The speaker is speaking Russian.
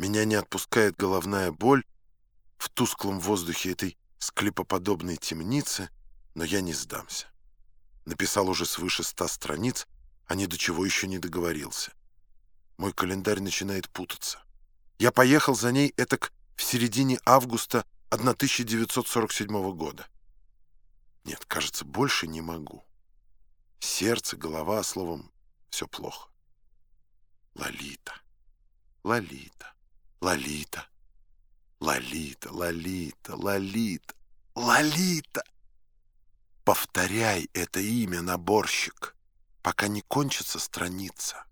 Меня не отпускает головная боль в тусклом воздухе этой склепоподобной темницы, но я не сдамся. Написал уже свыше ста страниц, а ни до чего еще не договорился. Мой календарь начинает путаться. Я поехал за ней этак в середине августа 1947 года. Нет, кажется, больше не могу. Сердце, голова, словом, все плохо. Лолита, Лолита, Лолита, Лолита, Лолита, Лолита, Лолита. Повторяй это имя, наборщик, пока не кончится страница.